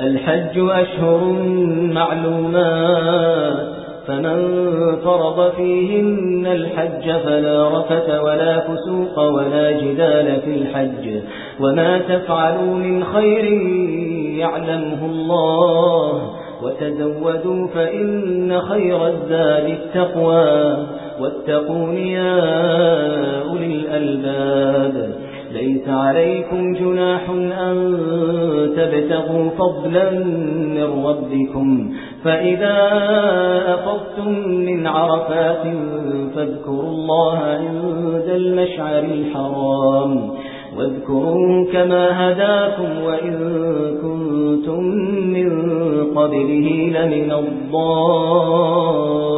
الحج أشهر معلومات فمن فرض فيهن الحج فلا رفت ولا فسوق ولا جدال في الحج. وما تفعلوا من خير يعلمه الله وتزودوا فإن خير الزاد التقوى. واتقون يا عليكم جناح أن تبتغوا فضلا من ربكم فإذا أفضتم من عرفات فاذكروا الله عند المشعر الحرام واذكروه كما هداكم وإن كنتم من قبله لمن الضالين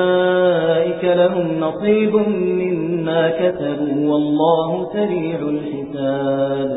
لهم نصيب مما كتبوا والله سريع الحساب.